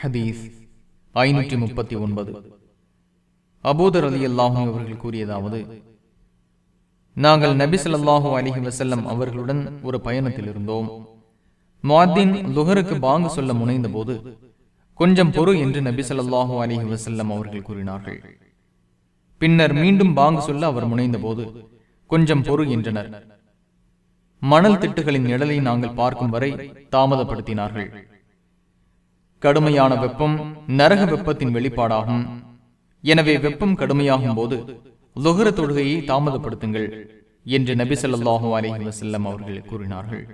ஹதீஸ் ஐநூற்றி முப்பத்தி ஒன்பது. அபூதர் அலி அல்லாஹும் அவர்கள் கூறியதாவது நாங்கள் நபி ஸல்லல்லாஹு அலிஹி வசல்லம் அவர்களுடன் ஒரு பயணத்தில் இருந்தோம். மாத்தின் லுகருக்கு பாங்கு சொல்ல முனைந்த போது கொஞ்சம் பொறு என்று நபி ஸல்லல்லாஹு அலிஹி வசல்லம் அவர்கள் கூறினார்கள். பின்னர் மீண்டும் பாங்கு சொல்ல அவர் முனைந்த போது கொஞ்சம் பொறு என்றனர். மணல் திட்டுகளின் நிழலை நாங்கள் பார்க்கும் வரை தாமதப்படுத்தினார்கள். கடுமையான வெப்பம் நரக வெப்பத்தின் வெளிப்பாடாகும். எனவே வெப்பம் கடுமையாகும் போது லுகர தொழுகையை தாமதப்படுத்துங்கள் என்று நபி சொல்லாஹு அலைஹி அவர்கள் கூறினார்கள்.